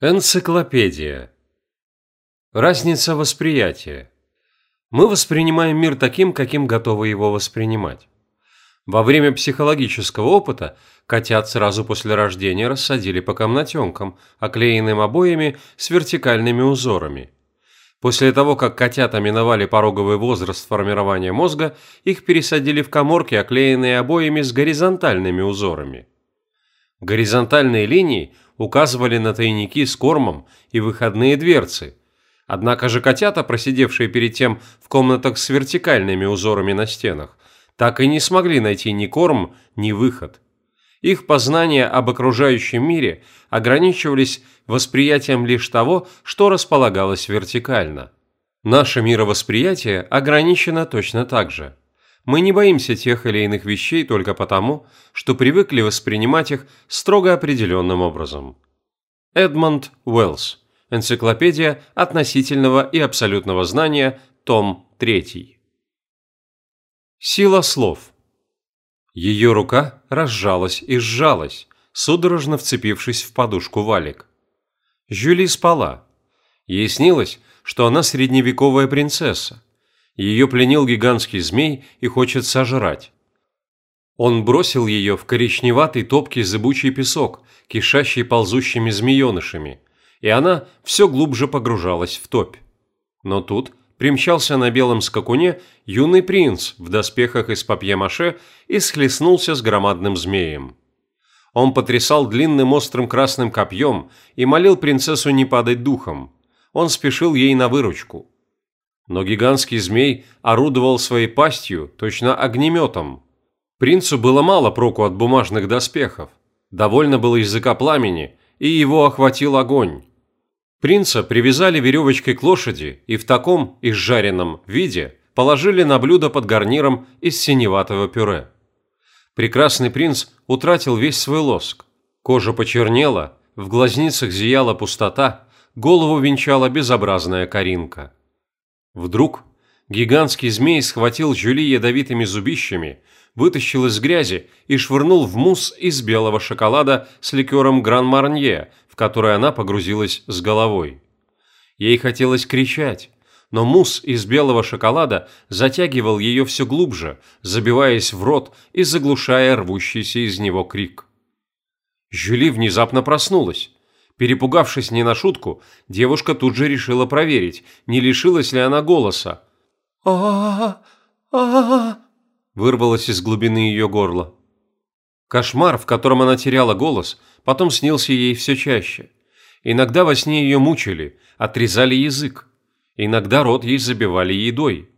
Энциклопедия. Разница восприятия. Мы воспринимаем мир таким, каким готовы его воспринимать. Во время психологического опыта котят сразу после рождения рассадили по комнатенкам, оклеенным обоями с вертикальными узорами. После того, как котята миновали пороговый возраст формирования мозга, их пересадили в коморки, оклеенные обоями с горизонтальными узорами. Горизонтальные линии указывали на тайники с кормом и выходные дверцы. Однако же котята, просидевшие перед тем в комнатах с вертикальными узорами на стенах, так и не смогли найти ни корм, ни выход. Их познания об окружающем мире ограничивались восприятием лишь того, что располагалось вертикально. Наше мировосприятие ограничено точно так же. Мы не боимся тех или иных вещей только потому, что привыкли воспринимать их строго определенным образом. Эдмонд Уэллс. Энциклопедия относительного и абсолютного знания, том 3. Сила слов. Ее рука разжалась и сжалась, судорожно вцепившись в подушку валик. Жюли спала. Ей снилось, что она средневековая принцесса, ее пленил гигантский змей и хочет сожрать. Он бросил ее в коричневатый топкий зыбучий песок, кишащий ползущими змеенышами, и она все глубже погружалась в топь. Но тут примчался на белом скакуне юный принц в доспехах из папье-маше и схлестнулся с громадным змеем. Он потрясал длинным острым красным копьем и молил принцессу не падать духом. Он спешил ей на выручку. Но гигантский змей орудовал своей пастью, точно огнеметом. Принцу было мало проку от бумажных доспехов. Довольно было языка пламени, и его охватил огонь. Принца привязали веревочкой к лошади и в таком изжаренном виде положили на блюдо под гарниром из синеватого пюре. Прекрасный принц утратил весь свой лоск. Кожа почернела, в глазницах зияла пустота, голову венчала безобразная коринка. Вдруг гигантский змей схватил Жюли ядовитыми зубищами, вытащил из грязи и швырнул в мусс из белого шоколада с ликером Гран-Марнье, в который она погрузилась с головой. Ей хотелось кричать, но мусс из белого шоколада затягивал ее все глубже, забиваясь в рот и заглушая рвущийся из него крик. Жюли внезапно проснулась. Перепугавшись не на шутку, девушка тут же решила проверить, не лишилась ли она голоса. а а вырвалось из глубины ее горла. Кошмар, в котором она теряла голос, потом снился ей все чаще. Иногда во сне ее мучили, отрезали язык. Иногда рот ей забивали едой.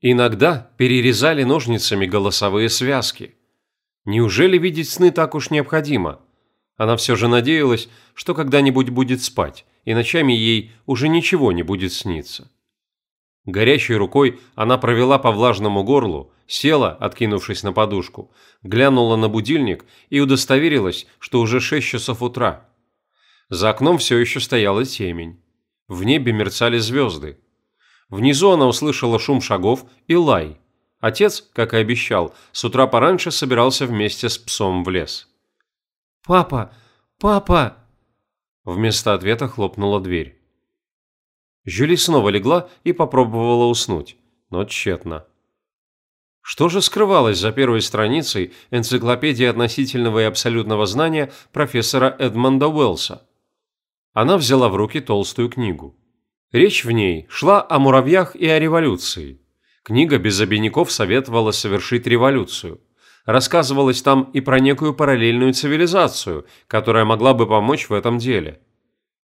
Иногда перерезали ножницами голосовые связки. Неужели видеть сны так уж необходимо? Она все же надеялась, что когда-нибудь будет спать, и ночами ей уже ничего не будет сниться. Горящей рукой она провела по влажному горлу, села, откинувшись на подушку, глянула на будильник и удостоверилась, что уже шесть часов утра. За окном все еще стояла темень. В небе мерцали звезды. Внизу она услышала шум шагов и лай. Отец, как и обещал, с утра пораньше собирался вместе с псом в лес. «Папа! Папа!» Вместо ответа хлопнула дверь. Жюли снова легла и попробовала уснуть, но тщетно. Что же скрывалось за первой страницей энциклопедии относительного и абсолютного знания профессора Эдмонда Уэллса? Она взяла в руки толстую книгу. Речь в ней шла о муравьях и о революции. Книга без обиняков советовала совершить революцию – рассказывалось там и про некую параллельную цивилизацию, которая могла бы помочь в этом деле.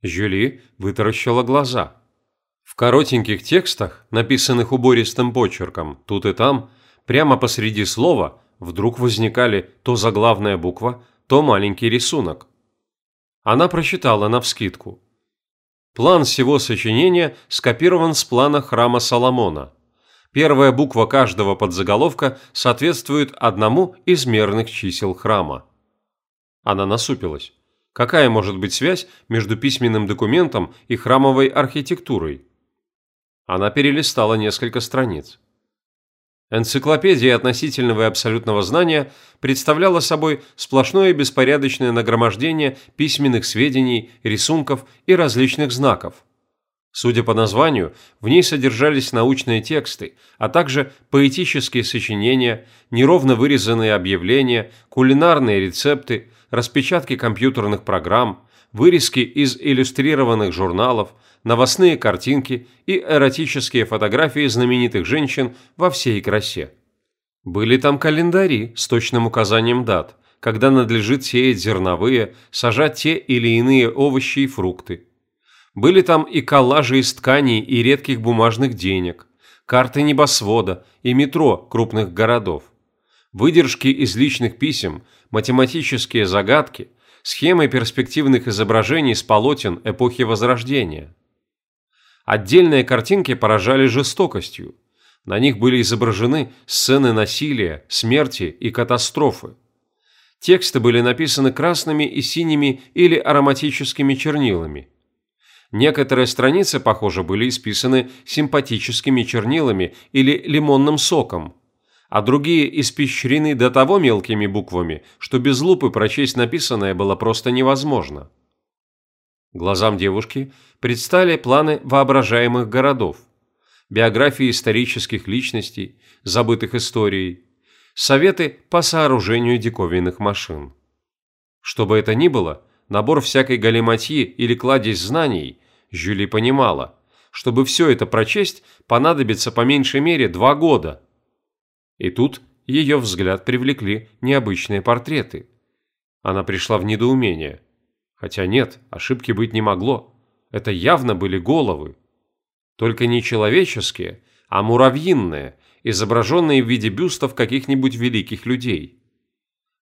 Жюли вытаращила глаза. В коротеньких текстах, написанных убористым почерком, тут и там, прямо посреди слова, вдруг возникали то заглавная буква, то маленький рисунок. Она прочитала навскидку. План всего сочинения скопирован с плана храма Соломона – Первая буква каждого подзаголовка соответствует одному из мерных чисел храма. Она насупилась. Какая может быть связь между письменным документом и храмовой архитектурой? Она перелистала несколько страниц. Энциклопедия относительного и абсолютного знания представляла собой сплошное беспорядочное нагромождение письменных сведений, рисунков и различных знаков. Судя по названию, в ней содержались научные тексты, а также поэтические сочинения, неровно вырезанные объявления, кулинарные рецепты, распечатки компьютерных программ, вырезки из иллюстрированных журналов, новостные картинки и эротические фотографии знаменитых женщин во всей красе. Были там календари с точным указанием дат, когда надлежит сеять зерновые, сажать те или иные овощи и фрукты. Были там и коллажи из тканей и редких бумажных денег, карты небосвода и метро крупных городов, выдержки из личных писем, математические загадки, схемы перспективных изображений с полотен эпохи Возрождения. Отдельные картинки поражали жестокостью. На них были изображены сцены насилия, смерти и катастрофы. Тексты были написаны красными и синими или ароматическими чернилами. Некоторые страницы, похоже, были исписаны симпатическими чернилами или лимонным соком, а другие испещрены до того мелкими буквами, что без лупы прочесть написанное было просто невозможно. Глазам девушки предстали планы воображаемых городов, биографии исторических личностей, забытых историей, советы по сооружению диковинных машин. Что бы это ни было, набор всякой галиматьи или кладезь знаний, Жюли понимала, чтобы все это прочесть, понадобится по меньшей мере два года. И тут ее взгляд привлекли необычные портреты. Она пришла в недоумение – Хотя нет, ошибки быть не могло. Это явно были головы. Только не человеческие, а муравьиные, изображенные в виде бюстов каких-нибудь великих людей.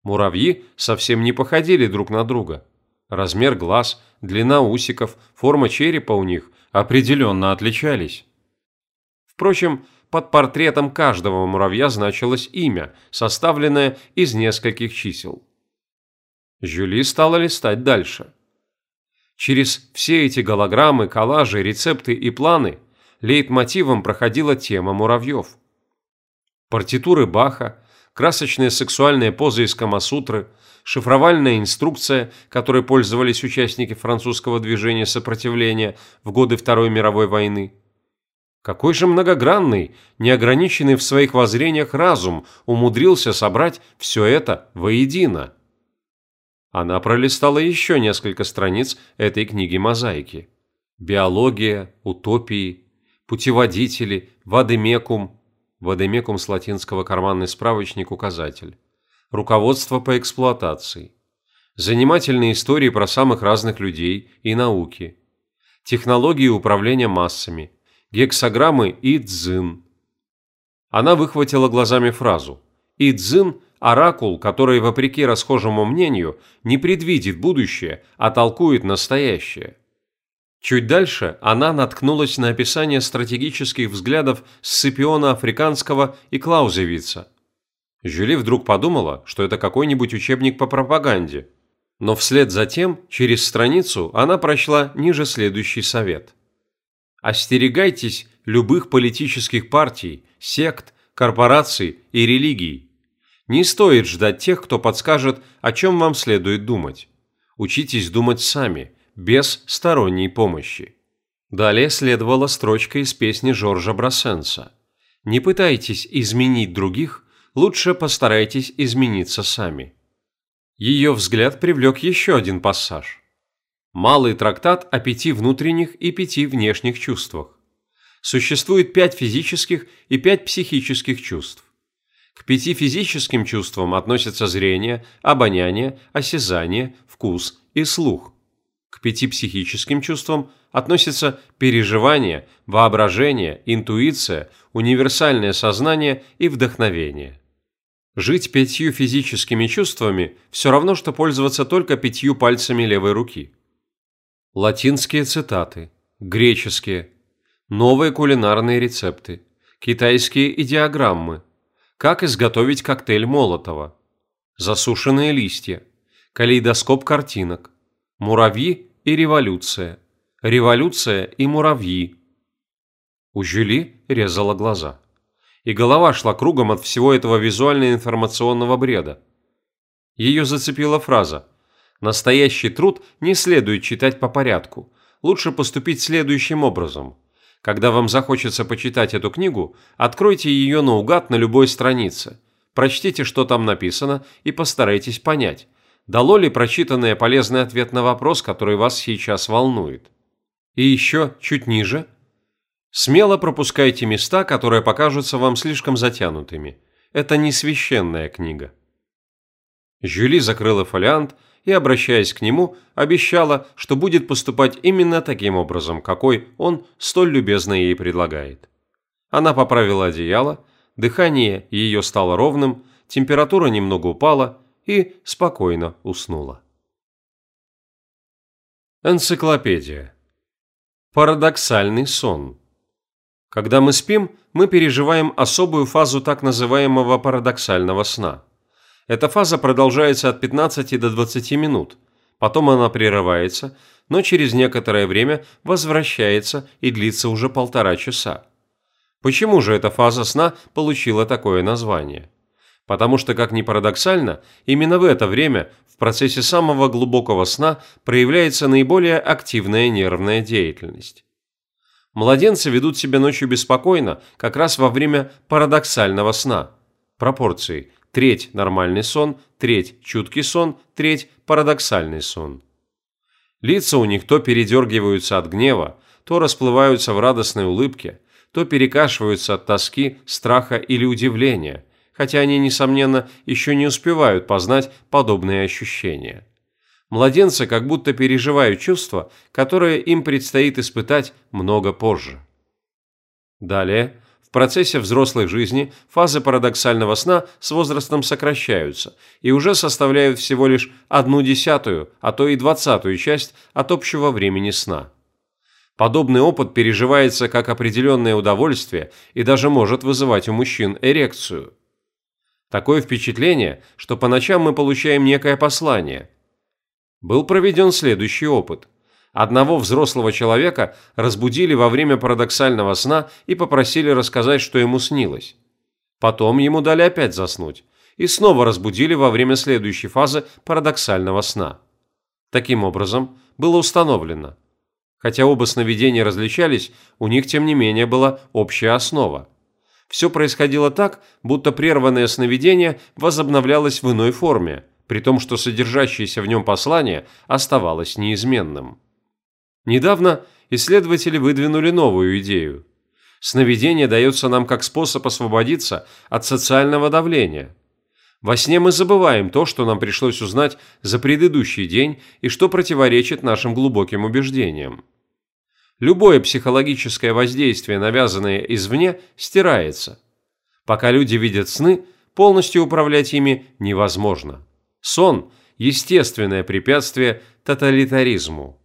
Муравьи совсем не походили друг на друга. Размер глаз, длина усиков, форма черепа у них определенно отличались. Впрочем, под портретом каждого муравья значилось имя, составленное из нескольких чисел. Жюли стала листать дальше. Через все эти голограммы, коллажи, рецепты и планы лейтмотивом проходила тема муравьев. Партитуры Баха, красочные сексуальные позы из Камасутры, шифровальная инструкция, которой пользовались участники французского движения сопротивления в годы Второй мировой войны. Какой же многогранный, неограниченный в своих воззрениях разум умудрился собрать все это воедино? Она пролистала еще несколько страниц этой книги-мозаики. Биология, утопии, путеводители, вадемекум, вадемекум с латинского карманный справочник-указатель, руководство по эксплуатации, занимательные истории про самых разных людей и науки, технологии управления массами, гексограммы и дзин. Она выхватила глазами фразу «Идзин Оракул, который, вопреки расхожему мнению, не предвидит будущее, а толкует настоящее. Чуть дальше она наткнулась на описание стратегических взглядов Сципиона Африканского и Клаузевица. Жюли вдруг подумала, что это какой-нибудь учебник по пропаганде. Но вслед за тем, через страницу, она прочла ниже следующий совет. Остерегайтесь любых политических партий, сект, корпораций и религий. Не стоит ждать тех, кто подскажет, о чем вам следует думать. Учитесь думать сами, без сторонней помощи. Далее следовала строчка из песни Жоржа Брассенса. «Не пытайтесь изменить других, лучше постарайтесь измениться сами». Ее взгляд привлек еще один пассаж. Малый трактат о пяти внутренних и пяти внешних чувствах. Существует пять физических и пять психических чувств. К пяти физическим чувствам относятся зрение, обоняние, осязание, вкус и слух. К пяти психическим чувствам относятся переживание, воображение, интуиция, универсальное сознание и вдохновение. Жить пятью физическими чувствами все равно, что пользоваться только пятью пальцами левой руки. Латинские цитаты, греческие, новые кулинарные рецепты, китайские идиограммы – как изготовить коктейль Молотова? Засушенные листья. Калейдоскоп картинок. Муравьи и революция. Революция и муравьи. У Жюли резала глаза. И голова шла кругом от всего этого визуально-информационного бреда. Ее зацепила фраза «Настоящий труд не следует читать по порядку. Лучше поступить следующим образом. Когда вам захочется почитать эту книгу, откройте ее наугад на любой странице. Прочтите, что там написано, и постарайтесь понять, дало ли прочитанное полезный ответ на вопрос, который вас сейчас волнует. И еще чуть ниже. Смело пропускайте места, которые покажутся вам слишком затянутыми. Это не священная книга. Жюли закрыла фолиант и, обращаясь к нему, обещала, что будет поступать именно таким образом, какой он столь любезно ей предлагает. Она поправила одеяло, дыхание ее стало ровным, температура немного упала и спокойно уснула. Энциклопедия. Парадоксальный сон. Когда мы спим, мы переживаем особую фазу так называемого парадоксального сна – эта фаза продолжается от 15 до 20 минут, потом она прерывается, но через некоторое время возвращается и длится уже полтора часа. Почему же эта фаза сна получила такое название? Потому что, как ни парадоксально, именно в это время в процессе самого глубокого сна проявляется наиболее активная нервная деятельность. Младенцы ведут себя ночью беспокойно как раз во время парадоксального сна. Пропорции Треть – нормальный сон, треть – чуткий сон, треть – парадоксальный сон. Лица у них то передергиваются от гнева, то расплываются в радостной улыбке, то перекашиваются от тоски, страха или удивления, хотя они, несомненно, еще не успевают познать подобные ощущения. Младенцы как будто переживают чувства, которые им предстоит испытать много позже. Далее процессе взрослой жизни фазы парадоксального сна с возрастом сокращаются и уже составляют всего лишь одну десятую, а то и двадцатую часть от общего времени сна. Подобный опыт переживается как определенное удовольствие и даже может вызывать у мужчин эрекцию. Такое впечатление, что по ночам мы получаем некое послание. Был проведен следующий опыт. Одного взрослого человека разбудили во время парадоксального сна и попросили рассказать, что ему снилось. Потом ему дали опять заснуть и снова разбудили во время следующей фазы парадоксального сна. Таким образом, было установлено. Хотя оба сновидения различались, у них тем не менее была общая основа. Все происходило так, будто прерванное сновидение возобновлялось в иной форме, при том, что содержащееся в нем послание оставалось неизменным. Недавно исследователи выдвинули новую идею. Сновидение дается нам как способ освободиться от социального давления. Во сне мы забываем то, что нам пришлось узнать за предыдущий день и что противоречит нашим глубоким убеждениям. Любое психологическое воздействие, навязанное извне, стирается. Пока люди видят сны, полностью управлять ими невозможно. Сон – естественное препятствие тоталитаризму.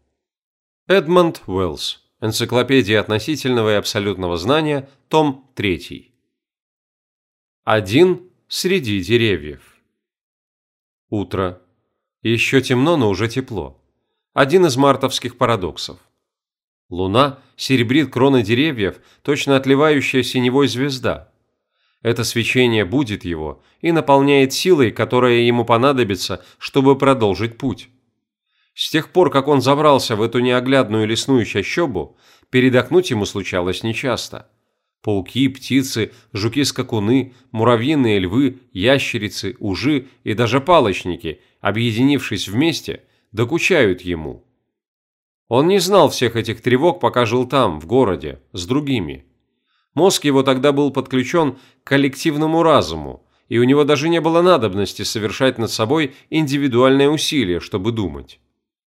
Эдмонд Уэллс. Энциклопедия относительного и абсолютного знания. Том 3. Один среди деревьев. Утро. Еще темно, но уже тепло. Один из мартовских парадоксов. Луна серебрит кроны деревьев, точно отливающая синевой звезда. Это свечение будет его и наполняет силой, которая ему понадобится, чтобы продолжить путь. С тех пор, как он забрался в эту неоглядную лесную чащобу, передохнуть ему случалось нечасто. Пауки, птицы, жуки-скакуны, муравьиные львы, ящерицы, ужи и даже палочники, объединившись вместе, докучают ему. Он не знал всех этих тревог, пока жил там, в городе, с другими. Мозг его тогда был подключен к коллективному разуму, и у него даже не было надобности совершать над собой индивидуальное усилие, чтобы думать.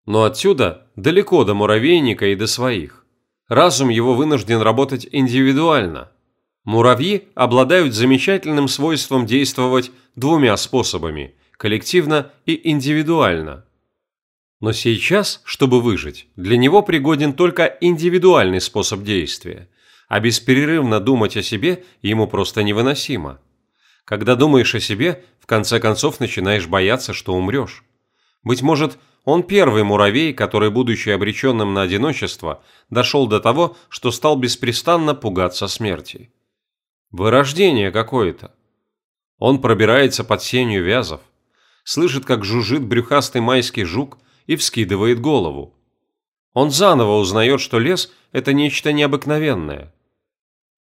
Но отсюда далеко до муравейника и до своих. Разум его вынужден работать индивидуально. Муравьи обладают замечательным свойством действовать двумя способами – коллективно и индивидуально. Но сейчас, чтобы выжить, для него пригоден только индивидуальный способ действия, а бесперерывно думать о себе ему просто невыносимо. Когда думаешь о себе, в конце концов начинаешь бояться, что умрешь. Быть может, он первый муравей, который, будучи обреченным на одиночество, дошел до того, что стал беспрестанно пугаться смерти. Вырождение какое-то. Он пробирается под сенью вязов, слышит, как жужжит брюхастый майский жук и вскидывает голову. Он заново узнает, что лес – это нечто необыкновенное.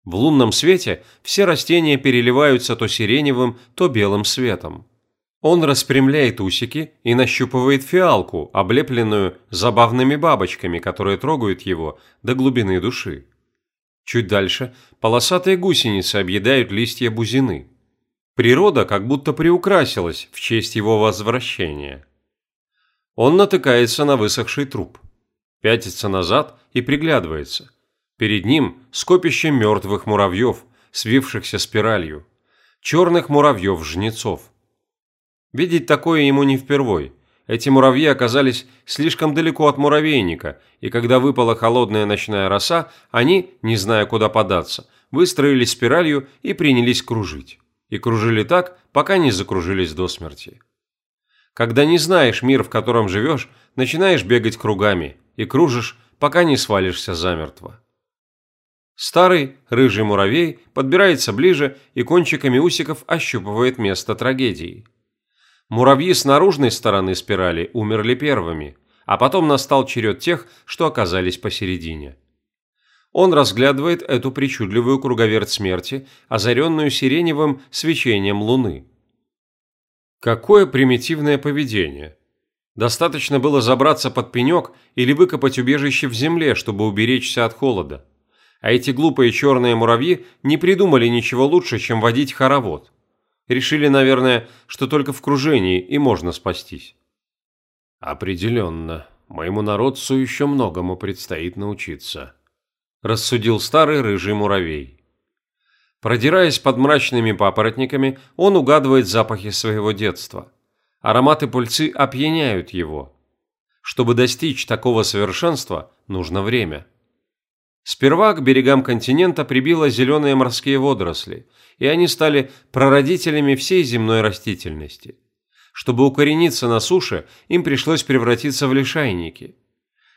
В лунном свете все растения переливаются то сиреневым, то белым светом. Он распрямляет усики и нащупывает фиалку, облепленную забавными бабочками, которые трогают его до глубины души. Чуть дальше полосатые гусеницы объедают листья бузины. Природа как будто приукрасилась в честь его возвращения. Он натыкается на высохший труп, пятится назад и приглядывается. Перед ним скопище мертвых муравьев, свившихся спиралью, черных муравьев-жнецов. Видеть такое ему не впервой. Эти муравьи оказались слишком далеко от муравейника, и когда выпала холодная ночная роса, они, не зная куда податься, выстроились спиралью и принялись кружить. И кружили так, пока не закружились до смерти. Когда не знаешь мир, в котором живешь, начинаешь бегать кругами и кружишь, пока не свалишься замертво. Старый, рыжий муравей подбирается ближе и кончиками усиков ощупывает место трагедии – Муравьи с наружной стороны спирали умерли первыми, а потом настал черед тех, что оказались посередине. Он разглядывает эту причудливую круговерть смерти, озаренную сиреневым свечением луны. Какое примитивное поведение! Достаточно было забраться под пенек или выкопать убежище в земле, чтобы уберечься от холода. А эти глупые черные муравьи не придумали ничего лучше, чем водить хоровод. Решили, наверное, что только в кружении и можно спастись. Определенно, моему народцу еще многому предстоит научиться. Рассудил старый рыжий муравей. Продираясь под мрачными папоротниками, он угадывает запахи своего детства. Ароматы пыльцы опьяняют его. Чтобы достичь такого совершенства, нужно время. Сперва к берегам континента прибило зеленые морские водоросли, и они стали прародителями всей земной растительности. Чтобы укорениться на суше, им пришлось превратиться в лишайники.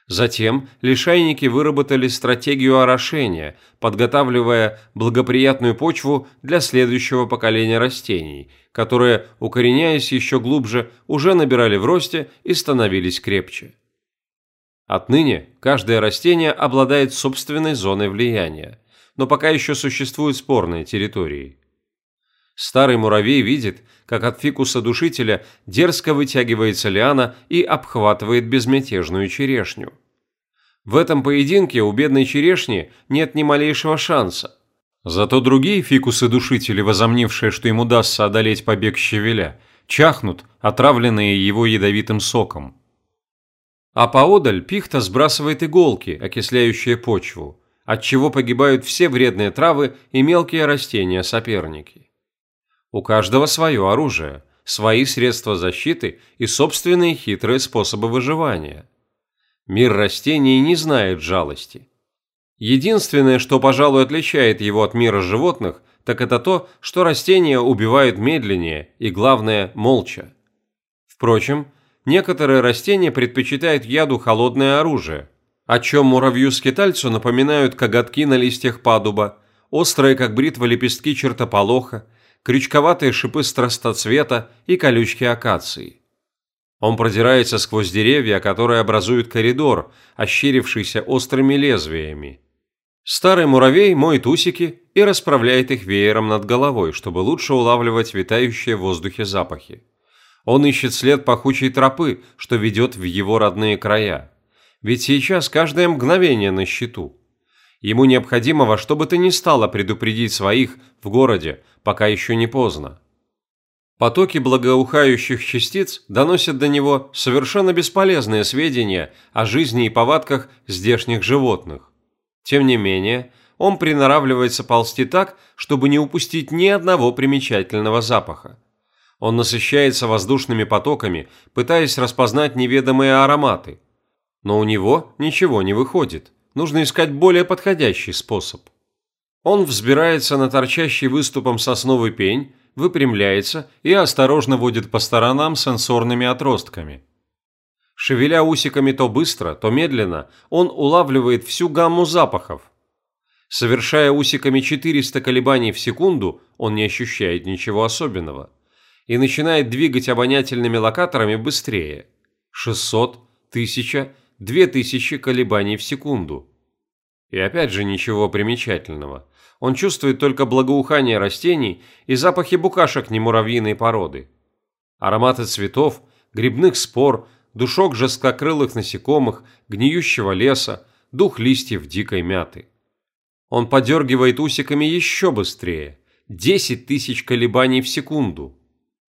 Затем лишайники выработали стратегию орошения, подготавливая благоприятную почву для следующего поколения растений, которые, укореняясь еще глубже, уже набирали в росте и становились крепче. Отныне каждое растение обладает собственной зоной влияния, но пока еще существуют спорные территории. Старый муравей видит, как от фикуса душителя дерзко вытягивается лиана и обхватывает безмятежную черешню. В этом поединке у бедной черешни нет ни малейшего шанса. Зато другие фикусы-душители, возомнившие, что им удастся одолеть побег щавеля, чахнут, отравленные его ядовитым соком. А поодаль пихта сбрасывает иголки, окисляющие почву, отчего погибают все вредные травы и мелкие растения-соперники. У каждого свое оружие, свои средства защиты и собственные хитрые способы выживания. Мир растений не знает жалости. Единственное, что, пожалуй, отличает его от мира животных, так это то, что растения убивают медленнее и, главное, молча. Впрочем, некоторые растения предпочитают яду холодное оружие, о чем муравью-скитальцу напоминают коготки на листьях падуба, острые, как бритва, лепестки чертополоха, крючковатые шипы страстоцвета и колючки акации. Он продирается сквозь деревья, которые образуют коридор, ощерившийся острыми лезвиями. Старый муравей моет усики и расправляет их веером над головой, чтобы лучше улавливать витающие в воздухе запахи. Он ищет след пахучей тропы, что ведет в его родные края. Ведь сейчас каждое мгновение на счету. Ему необходимо во что бы то ни стало предупредить своих в городе, пока еще не поздно. Потоки благоухающих частиц доносят до него совершенно бесполезные сведения о жизни и повадках здешних животных. Тем не менее, он приноравливается ползти так, чтобы не упустить ни одного примечательного запаха. Он насыщается воздушными потоками, пытаясь распознать неведомые ароматы. Но у него ничего не выходит. Нужно искать более подходящий способ. Он взбирается на торчащий выступом сосновый пень, выпрямляется и осторожно водит по сторонам сенсорными отростками. Шевеля усиками то быстро, то медленно, он улавливает всю гамму запахов. Совершая усиками 400 колебаний в секунду, он не ощущает ничего особенного. И начинает двигать обонятельными локаторами быстрее. 600, 1000, 2000 колебаний в секунду. И опять же ничего примечательного. Он чувствует только благоухание растений и запахи букашек немуравьиной породы. Ароматы цветов, грибных спор, душок жесткокрылых насекомых, гниющего леса, дух листьев дикой мяты. Он подергивает усиками еще быстрее. 10 тысяч колебаний в секунду.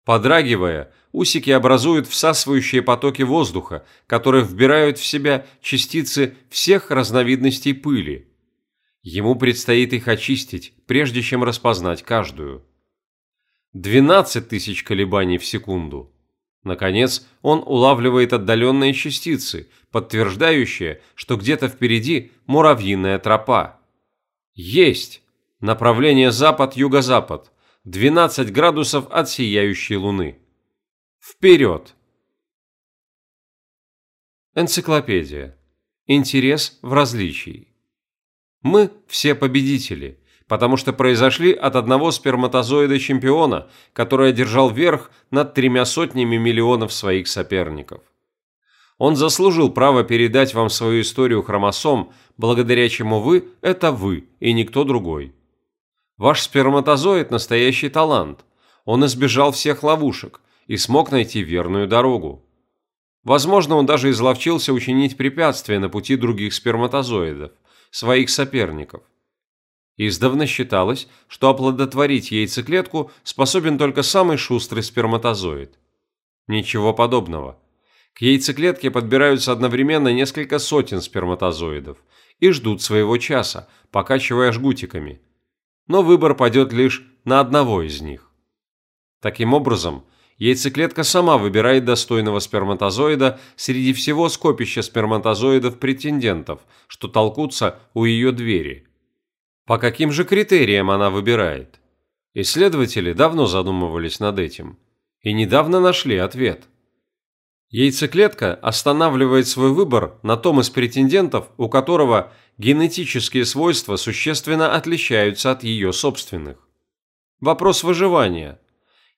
Подрагивая, усики образуют всасывающие потоки воздуха, которые вбирают в себя частицы всех разновидностей пыли. Ему предстоит их очистить, прежде чем распознать каждую. 12 тысяч колебаний в секунду. Наконец, он улавливает отдаленные частицы, подтверждающие, что где-то впереди муравьиная тропа. Есть! Направление запад-юго-запад. 12 градусов от сияющей луны. Вперед! Энциклопедия. Интерес в различии. Мы все победители, потому что произошли от одного сперматозоида-чемпиона, который одержал верх над тремя сотнями миллионов своих соперников. Он заслужил право передать вам свою историю хромосом, благодаря чему вы – это вы и никто другой. Ваш сперматозоид – настоящий талант. Он избежал всех ловушек и смог найти верную дорогу. Возможно, он даже изловчился учинить препятствия на пути других сперматозоидов, своих соперников. Издавна считалось, что оплодотворить яйцеклетку способен только самый шустрый сперматозоид. Ничего подобного. К яйцеклетке подбираются одновременно несколько сотен сперматозоидов и ждут своего часа, покачивая жгутиками. Но выбор падет лишь на одного из них. Таким образом, яйцеклетка сама выбирает достойного сперматозоида среди всего скопища сперматозоидов-претендентов, что толкутся у ее двери. По каким же критериям она выбирает? Исследователи давно задумывались над этим и недавно нашли ответ. Яйцеклетка останавливает свой выбор на том из претендентов, у которого генетические свойства существенно отличаются от ее собственных. Вопрос выживания.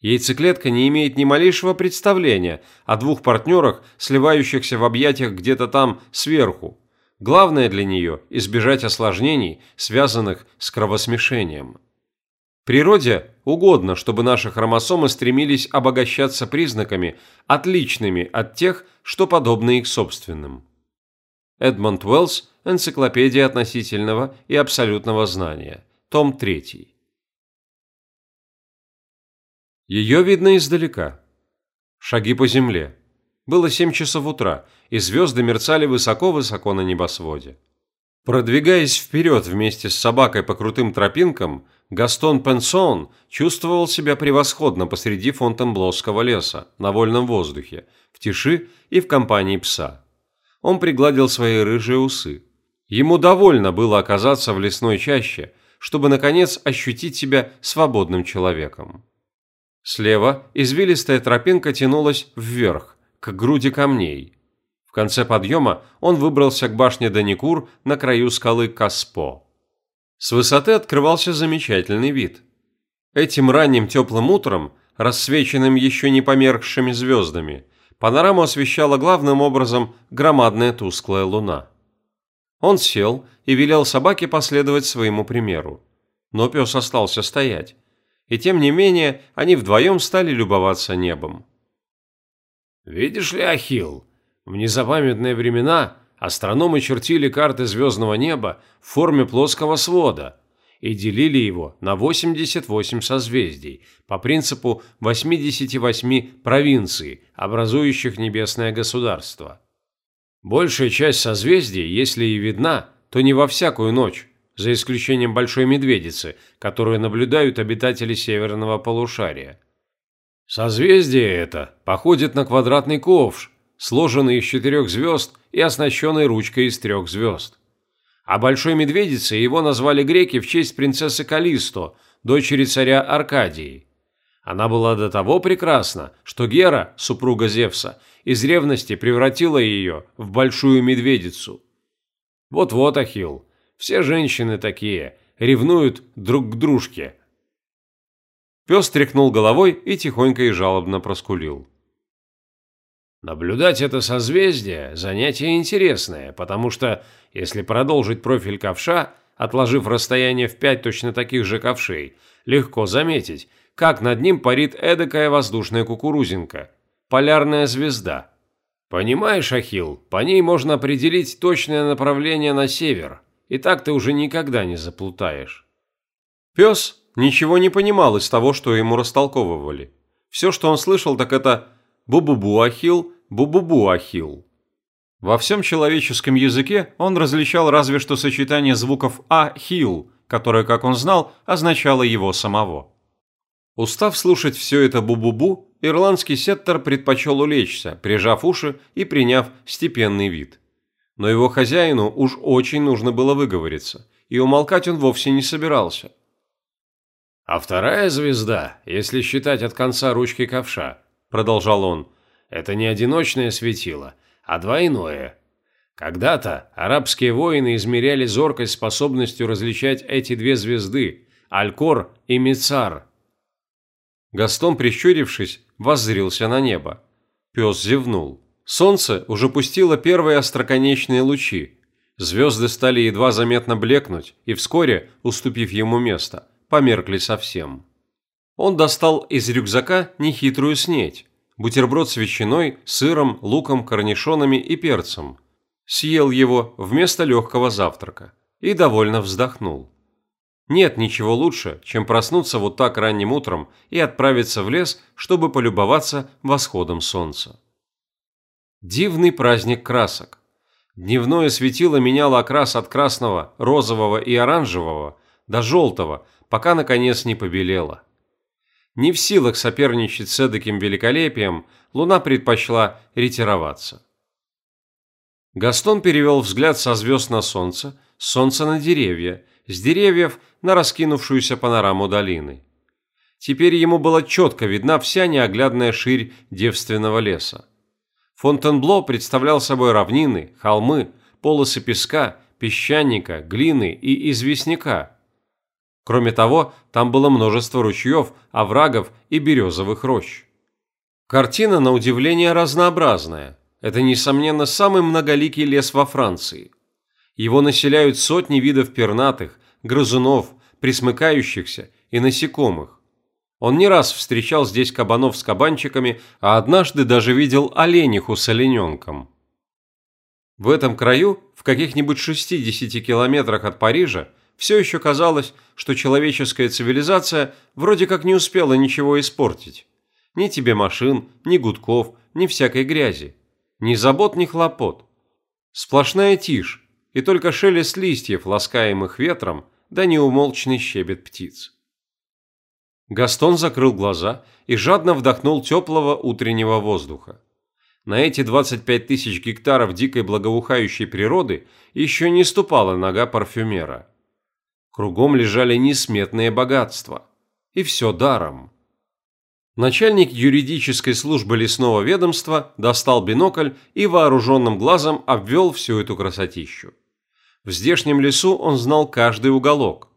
Яйцеклетка не имеет ни малейшего представления о двух партнерах, сливающихся в объятиях где-то там сверху. Главное для нее – избежать осложнений, связанных с кровосмешением. Природе угодно, чтобы наши хромосомы стремились обогащаться признаками, отличными от тех, что подобны их собственным. Эдмонд Уэллс «Энциклопедия относительного и абсолютного знания», том 3. Ее видно издалека. Шаги по земле. Было 7 часов утра, и звезды мерцали высоко-высоко на небосводе. Продвигаясь вперед вместе с собакой по крутым тропинкам, Гастон Пенсон чувствовал себя превосходно посреди Фонтенблосского леса, на вольном воздухе, в тиши и в компании пса. Он пригладил свои рыжие усы. Ему довольно было оказаться в лесной чаще, чтобы, наконец, ощутить себя свободным человеком. Слева извилистая тропинка тянулась вверх, к груди камней. В конце подъема он выбрался к башне Даникур на краю скалы Каспо. С высоты открывался замечательный вид. Этим ранним теплым утром, рассвеченным еще не померкшими звездами, панораму освещала главным образом громадная тусклая луна. Он сел и велел собаке последовать своему примеру. Но пес остался стоять. И тем не менее, они вдвоем стали любоваться небом. «Видишь ли, Ахилл, в незапамятные времена астрономы чертили карты звездного неба в форме плоского свода и делили его на 88 созвездий по принципу 88 провинций, образующих небесное государство. Большая часть созвездий, если и видна, то не во всякую ночь, за исключением Большой Медведицы, которую наблюдают обитатели северного полушария. Созвездие это походит на квадратный ковш, сложенный из четырех звезд и оснащенный ручкой из трех звезд. А Большой Медведицей его назвали греки в честь принцессы Калисто, дочери царя Аркадии. Она была до того прекрасна, что Гера, супруга Зевса, из ревности превратила ее в Большую Медведицу. Вот-вот, Ахилл, Все женщины такие, ревнуют друг к дружке. Пес тряхнул головой и тихонько и жалобно проскулил. Наблюдать это созвездие – занятие интересное, потому что, если продолжить профиль ковша, отложив расстояние в пять точно таких же ковшей, легко заметить, как над ним парит эдакая воздушная кукурузинка – полярная звезда. Понимаешь, Ахилл, по ней можно определить точное направление на север, и так ты уже никогда не заплутаешь. Пес ничего не понимал из того, что ему растолковывали. Все, что он слышал, так это «бу-бу-бу, Ахилл, бу-бу-бу, Ахилл». Во всем человеческом языке он различал разве что сочетание звуков «а-хилл», которое, как он знал, означало его самого. Устав слушать все это бу-бу-бу, ирландский сеттер предпочел улечься, прижав уши и приняв степенный вид. Но его хозяину уж очень нужно было выговориться, и умолкать он вовсе не собирался. «А вторая звезда, если считать от конца ручки ковша», – продолжал он, – «это не одиночное светило, а двойное. Когда-то арабские воины измеряли зоркость способностью различать эти две звезды – Алькор и Мицар. Гастон, прищурившись, воззрился на небо. Пес зевнул. Солнце уже пустило первые остроконечные лучи. Звезды стали едва заметно блекнуть, и вскоре, уступив ему место, померкли совсем. Он достал из рюкзака нехитрую снеть, бутерброд с ветчиной, сыром, луком, корнишонами и перцем. Съел его вместо легкого завтрака и довольно вздохнул. Нет ничего лучше, чем проснуться вот так ранним утром и отправиться в лес, чтобы полюбоваться восходом солнца. Дивный праздник красок. Дневное светило меняло окрас от красного, розового и оранжевого до желтого, пока наконец не побелело. Не в силах соперничать с эдаким великолепием, луна предпочла ретироваться. Гастон перевел взгляд со звезд на солнце, с солнца на деревья, с деревьев на раскинувшуюся панораму долины. Теперь ему была четко видна вся неоглядная ширь девственного леса. Фонтенбло представлял собой равнины, холмы, полосы песка, песчаника, глины и известняка. Кроме того, там было множество ручьев, оврагов и березовых рощ. Картина, на удивление, разнообразная. Это, несомненно, самый многоликий лес во Франции. Его населяют сотни видов пернатых, грызунов, присмыкающихся и насекомых. Он не раз встречал здесь кабанов с кабанчиками, а однажды даже видел олениху с олененком. В этом краю, в каких-нибудь 60 километрах от Парижа, все еще казалось, что человеческая цивилизация вроде как не успела ничего испортить. Ни тебе машин, ни гудков, ни всякой грязи. Ни забот, ни хлопот. Сплошная тишь, и только шелест листьев, ласкаемых ветром, да неумолчный щебет птиц. Гастон закрыл глаза и жадно вдохнул теплого утреннего воздуха. На эти 25 тысяч гектаров дикой благоухающей природы еще не ступала нога парфюмера. Кругом лежали несметные богатства. И все даром. Начальник юридической службы лесного ведомства достал бинокль и вооруженным глазом обвел всю эту красотищу. В здешнем лесу он знал каждый уголок.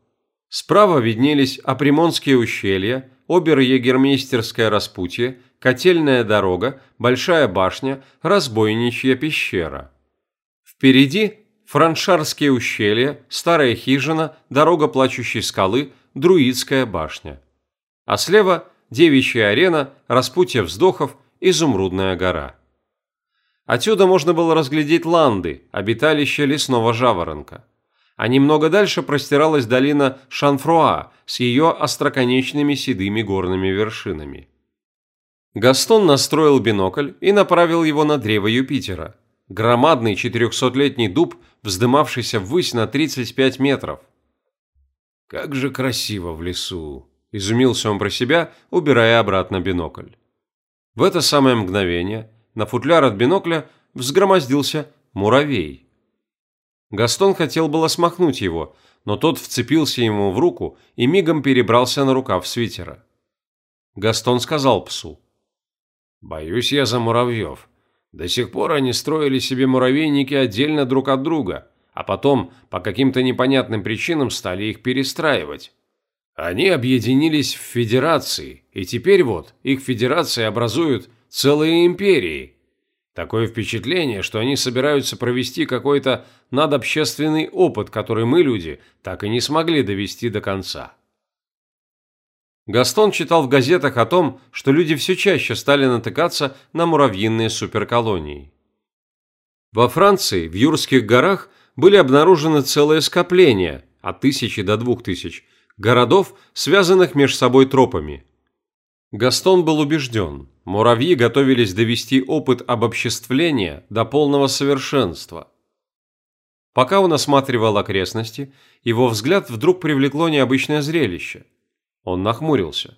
Справа виднелись Апримонские ущелья, Обер-Егермейстерское распутье, Котельная дорога, Большая башня, Разбойничья пещера. Впереди Франшарские ущелья, Старая хижина, Дорога плачущей скалы, Друидская башня. А слева Девичья арена, Распутье вздохов, Изумрудная гора. Отсюда можно было разглядеть ланды, обиталище лесного жаворонка. А немного дальше простиралась долина Шанфруа с ее остроконечными седыми горными вершинами. Гастон настроил бинокль и направил его на древо Юпитера. Громадный 400-летний дуб, вздымавшийся ввысь на 35 метров. «Как же красиво в лесу!» – изумился он про себя, убирая обратно бинокль. В это самое мгновение на футляр от бинокля взгромоздился муравей. Гастон хотел было смахнуть его, но тот вцепился ему в руку и мигом перебрался на рукав свитера. Гастон сказал псу. «Боюсь я за муравьев. До сих пор они строили себе муравейники отдельно друг от друга, а потом по каким-то непонятным причинам стали их перестраивать. Они объединились в федерации, и теперь вот их федерации образуют целые империи. Такое впечатление, что они собираются провести какой-то надобщественный опыт, который мы, люди, так и не смогли довести до конца. Гастон читал в газетах о том, что люди все чаще стали натыкаться на муравьиные суперколонии. Во Франции, в Юрских горах, были обнаружены целые скопления, от тысячи до двух тысяч, городов, связанных между собой тропами. Гастон был убежден, муравьи готовились довести опыт обобществления до полного совершенства. Пока он осматривал окрестности, его взгляд вдруг привлекло необычное зрелище. Он нахмурился.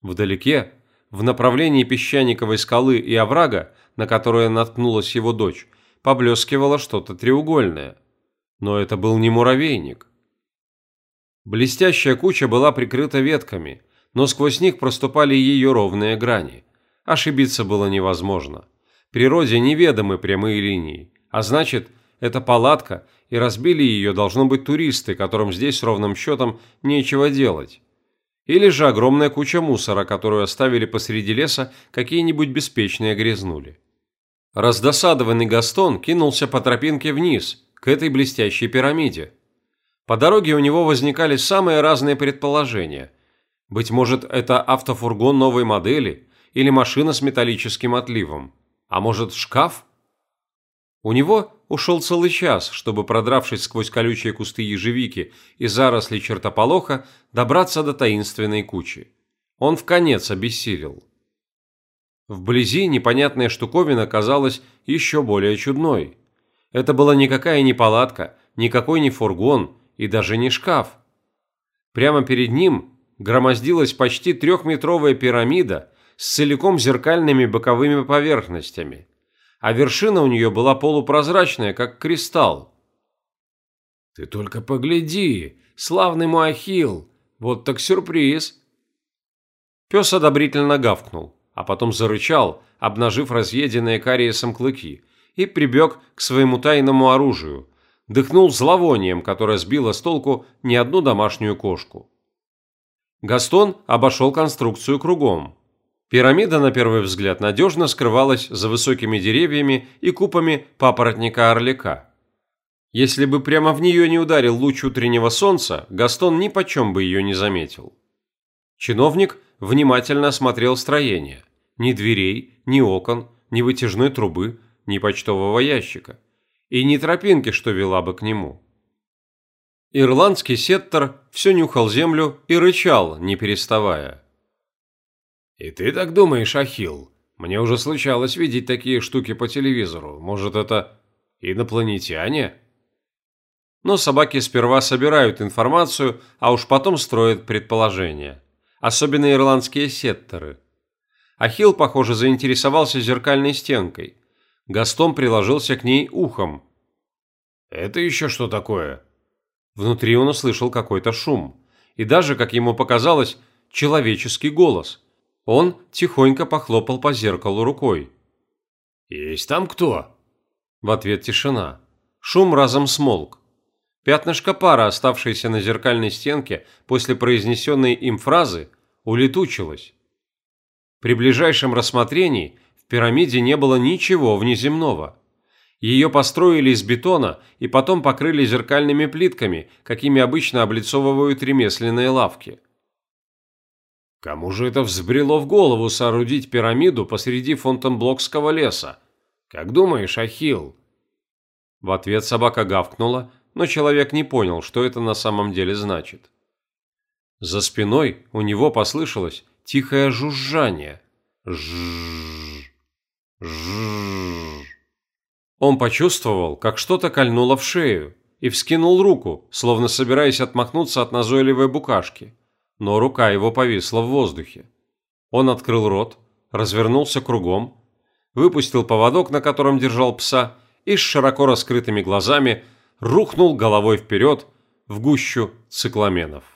Вдалеке, в направлении песчаниковой скалы и оврага, на которое наткнулась его дочь, поблескивало что-то треугольное. Но это был не муравейник. Блестящая куча была прикрыта ветками, но сквозь них проступали ее ровные грани. Ошибиться было невозможно. Природе неведомы прямые линии, а значит, это палатка, и разбили ее должно быть туристы, которым здесь ровным счетом нечего делать. Или же огромная куча мусора, которую оставили посреди леса какие-нибудь беспечные грязнули. Раздосадованный Гастон кинулся по тропинке вниз, к этой блестящей пирамиде. По дороге у него возникали самые разные предположения. Быть может, это автофургон новой модели или машина с металлическим отливом. А может, шкаф? У него ушел целый час, чтобы, продравшись сквозь колючие кусты ежевики и заросли чертополоха, добраться до таинственной кучи. Он в конец обессилел. Вблизи непонятная штуковина казалась еще более чудной. Это была никакая не палатка, никакой не фургон, и даже не шкаф. Прямо перед ним громоздилась почти трехметровая пирамида с целиком зеркальными боковыми поверхностями, а вершина у нее была полупрозрачная, как кристалл. «Ты только погляди, славный мой вот так сюрприз!» Пес одобрительно гавкнул, а потом зарычал, обнажив разъеденные кариесом клыки, и прибег к своему тайному оружию, дыхнул зловонием, которое сбило с толку не одну домашнюю кошку. Гастон обошел конструкцию кругом. Пирамида, на первый взгляд, надежно скрывалась за высокими деревьями и купами папоротника-орлика. Если бы прямо в нее не ударил луч утреннего солнца, Гастон ни почем бы ее не заметил. Чиновник внимательно осмотрел строение. Ни дверей, ни окон, ни вытяжной трубы, ни почтового ящика и ни тропинки, что вела бы к нему. Ирландский сеттер все нюхал землю и рычал, не переставая. «И ты так думаешь, Ахилл? Мне уже случалось видеть такие штуки по телевизору. Может, это инопланетяне?» Но собаки сперва собирают информацию, а уж потом строят предположения. Особенно ирландские сеттеры. Ахилл, похоже, заинтересовался зеркальной стенкой, Гастон приложился к ней ухом. «Это еще что такое?» Внутри он услышал какой-то шум. И даже, как ему показалось, человеческий голос. Он тихонько похлопал по зеркалу рукой. «Есть там кто?» В ответ тишина. Шум разом смолк. Пятнышко пара, оставшееся на зеркальной стенке после произнесенной им фразы, улетучилось. При ближайшем рассмотрении в пирамиде не было ничего внеземного. Ее построили из бетона и потом покрыли зеркальными плитками, какими обычно облицовывают ремесленные лавки. Кому же это взбрело в голову соорудить пирамиду посреди Фонтенблокского леса? Как думаешь, Ахилл? В ответ собака гавкнула, но человек не понял, что это на самом деле значит. За спиной у него послышалось тихое жужжание. Жжж. Он почувствовал, как что-то кольнуло в шею, и вскинул руку, словно собираясь отмахнуться от назойливой букашки. Но рука его повисла в воздухе. Он открыл рот, развернулся кругом, выпустил поводок, на котором держал пса, и с широко раскрытыми глазами рухнул головой вперед в гущу цикламенов.